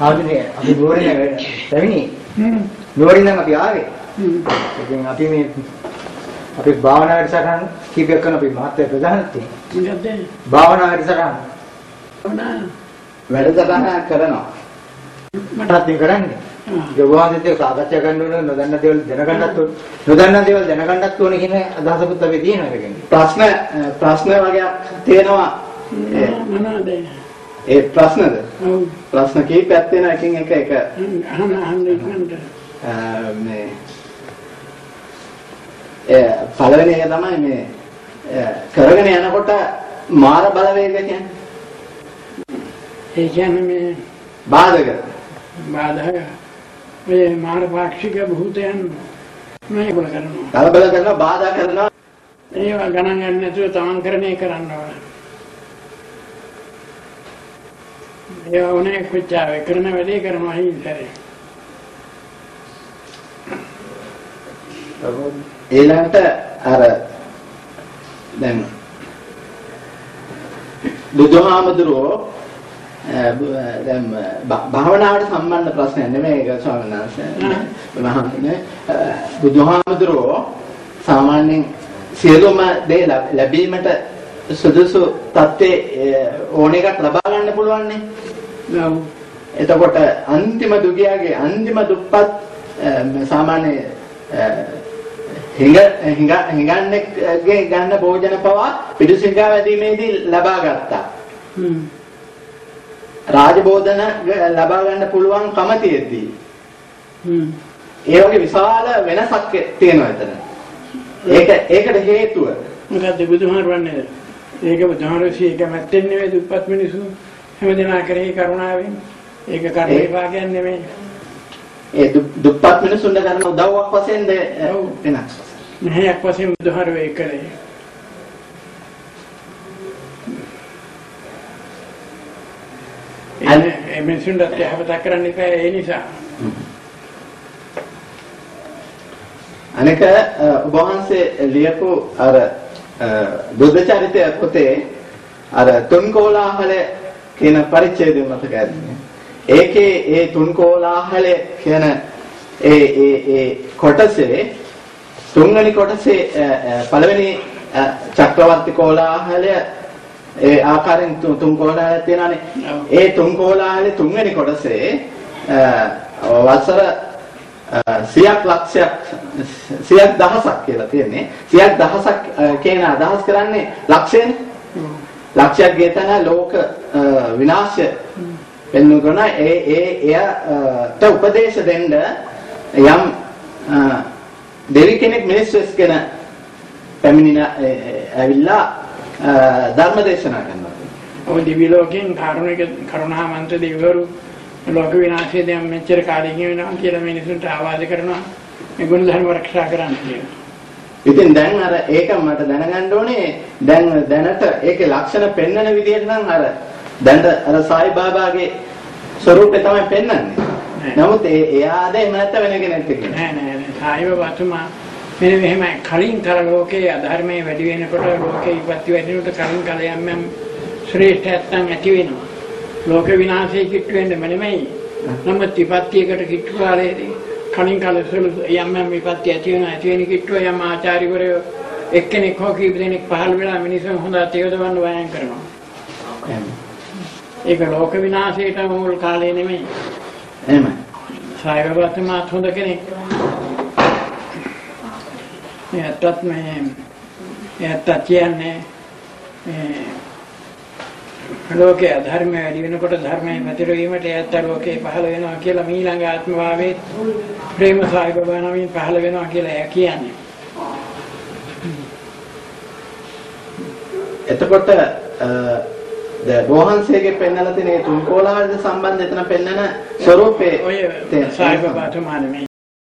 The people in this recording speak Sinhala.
ආදිනේ අපි නුවරින් පැමිණි. නුවරින් නම් අපි ආවේ. ඉතින් අපි මේ අපි භාවනා වැඩසටහන් කීපයක් කරන අපි මහත්ය ප්‍රධානත්වයෙන් භාවනා වැඩසටහන් වැඩසටහන කරනවා. මටත් මේ කරන්නේ. ගෝවාන්දිත සාකච්ඡා කරන්න ඕන නොදන්න දේවල් දැනගන්නත් ඕන. නොදන්න දේවල් දැනගන්නත් ඕන කියන අදහසකුත් අපි තියෙනවා ඒකෙන්. ප්‍රශ්න ප්‍රශ්න වගේක් තියෙනවා. ඒ- ප්‍රශ්නද? ප්‍රශ්න කීපයක් තියෙනවා එකින් එක එක. අහන්න අහන්න ඉක්මනට. මේ ඒ පළවෙනි එක තමයි මේ කරගෙන යනකොට මාර බලවේග කියන්නේ. ඒ කියන්නේ මේ බාධක. බාධා ඔය මාන පාක්ෂික භූතයන් මේගොල්ල කරනවා. කලබල කරනවා බාධා කරනවා. ඒවා ගණන් ගන්න නැතුව තමන් කරන්නේ කරන්න ඕන ඒවා උනේ කුච්චාවේ කරන වැඩේ කරනවා හින්තරේ ඊළඟට අර දැන් බුදුහාමුදුරුවෝ අ, බ- දැන් භාවනාවට සම්බන්ධ ප්‍රශ්නයක් නෙමෙයි ඒක ස්වාමීන් වහන්සේ. මහන්නේ බුදුහාමුදුරුවෝ සාමාන්‍යයෙන් සියලුම දේ ලැබ- ලැබීමට සුදුසු තත්ත්වේ ඕන එකක් ලබා ගන්න පුළුවන් නේ. එතකොට අන්තිම දුගියාගේ අන්තිම දුප්පත් සාමාන්‍ය හිඟ හිඟ හිඟන්නේගේ ගන්න භෝජන පවා පිටුසිඟා වැදීමේදී ලබා ගත්තා. රාජබෝධන ලබා ගන්න පුළුවන් කම තියෙද්දී. හ්ම් ඒ වගේ විශාල වෙනසක් තියෙනවා එතන. ඒක ඒකට හේතුව මොකද්ද බුදුහාරවන්නේ ඒක බුදුහාරසී ඒක මැත්තෙන් නෙවෙයි දුප්පත් මිනිස්සු හැමදෙනා කරේ කරුණාවෙන් ඒක කර්මේ භාගයක් නෙමෙයි ඒ දුප්පත් මිනිසුන්ට කරන උදව්වක් වශයෙන් ද ඔව්. වෙනස්. මෙහෙයක් වශයෙන් බුදුහාර වේ කරේ ඒ මිනිසුන්ට යහපතක් කරන්න එපා ඒ නිසා අනික ඔබ වහන්සේ ලියපු අර බුද්ධ චරිතය පොතේ අර තුන් කෝලාහල කියන පරිච්ඡේදය මතක ඇතිනේ. ඒකේ ඒ තුන් කෝලාහල කියන ඒ ඒ ඒ කොටසේ තුන්වෙනි කොටසේ පළවෙනි චක්‍රවර්ති කෝලාහලය ඒ ආකාරයෙන් තුන් කෝලාහලයක් තියෙනවානේ. ඒ තුන් කෝලාහලේ තුන්වෙනි කොටසේ වසර සියක් ලක්ෂයක් සියක් දහසක් කියලා තියෙන්නේ. සියක් දහසක් අ, කියන අදහස් කරන්නේ ලක්ෂයනේ. ලක්ෂයක් ගේතන ලෝක අ, විනාශය වෙනු කරන ඒ ඒ එයට උපදේශ දෙන්න යම් අ, දෙවි කෙනෙක් මිනිස් වෙස් කෙන පැමිණින අ, ඇවිල්ලා අ, ධර්ම දේශනා කරනවා. ඔය දිවි ලෝකෙන් කරුණික කරුණා මන්ත්‍ර දෙවිවරු ලෝක විනාශය දැන් මෙච්චර කාලෙකින් වෙනවා කියලා මිනිසුන්ට ආවාද කරනවා මේ ගුණ ධර්ම ආරක්ෂා කරන්න කියලා. ඉතින් දැන් අර ඒක මට දැනගන්න ඕනේ දැන් දැනට ඒකේ ලක්ෂණ පෙන්වන විදිහට නම් අර දැන් අර සායි බාබාගේ ස්වරූපේ තමයි පෙන්වන්නේ. නමුත් ඒ එයාද එහෙම නැත්නම් වෙන කෙනෙක්ද කියලා. නෑ නෑ නෑ සායව වතුමා මෙන්න මෙහෙම කලින් කල ලෝකයේ අධර්මයේ වැඩි වෙනකොට ලෝකේ ඉපත්ති වැඩිනකොට කලින් කල යම් යම් ශ්‍රේෂ්ඨයන් ඇති වෙනවා. ලෝක විනාශයේ කිට්ටු වෙන්නම නෙමෙයි. නමුත් විපත්තියකට කිට්ටු කාලයේදී කලින් කල සුළු යම් යම් විපත්ති ඇති වෙනවා ඇති වෙන කිට්ටුව යම් ආචාර්යවරයෝ එක්කෙනෙක් හෝ කීප දෙනෙක් පහළ වෙලා මිනිස්සුන් හොඳ තේවදවන්න වයන් කරනවා. ඒක ලෝක විනාශයට මුල් කාලේ නෙමෙයි. එහෙමයි. සායවතුමාත් හොඳ කෙනෙක්. එයටත් මේ එයටත් කියන්නේ මේ ලෝකයේ ධර්ම වැඩි වෙනකොට ධර්මයේ පැතිරවීමට එයත් ලෝකේ පහළ වෙනවා කියලා මීළඟ ආත්ම භාවයේ ප්‍රේම සායි බබා නමින් පහළ වෙනවා කියලා එයා කියන්නේ. එතකොට ද වහන්සේගේ පෙන්වලා තියෙන මේ තුන් කෝලාවලද සම්බන්ධ එතන පෙන්වන ස්වරූපේ ඔය තුමා නෙමෙයි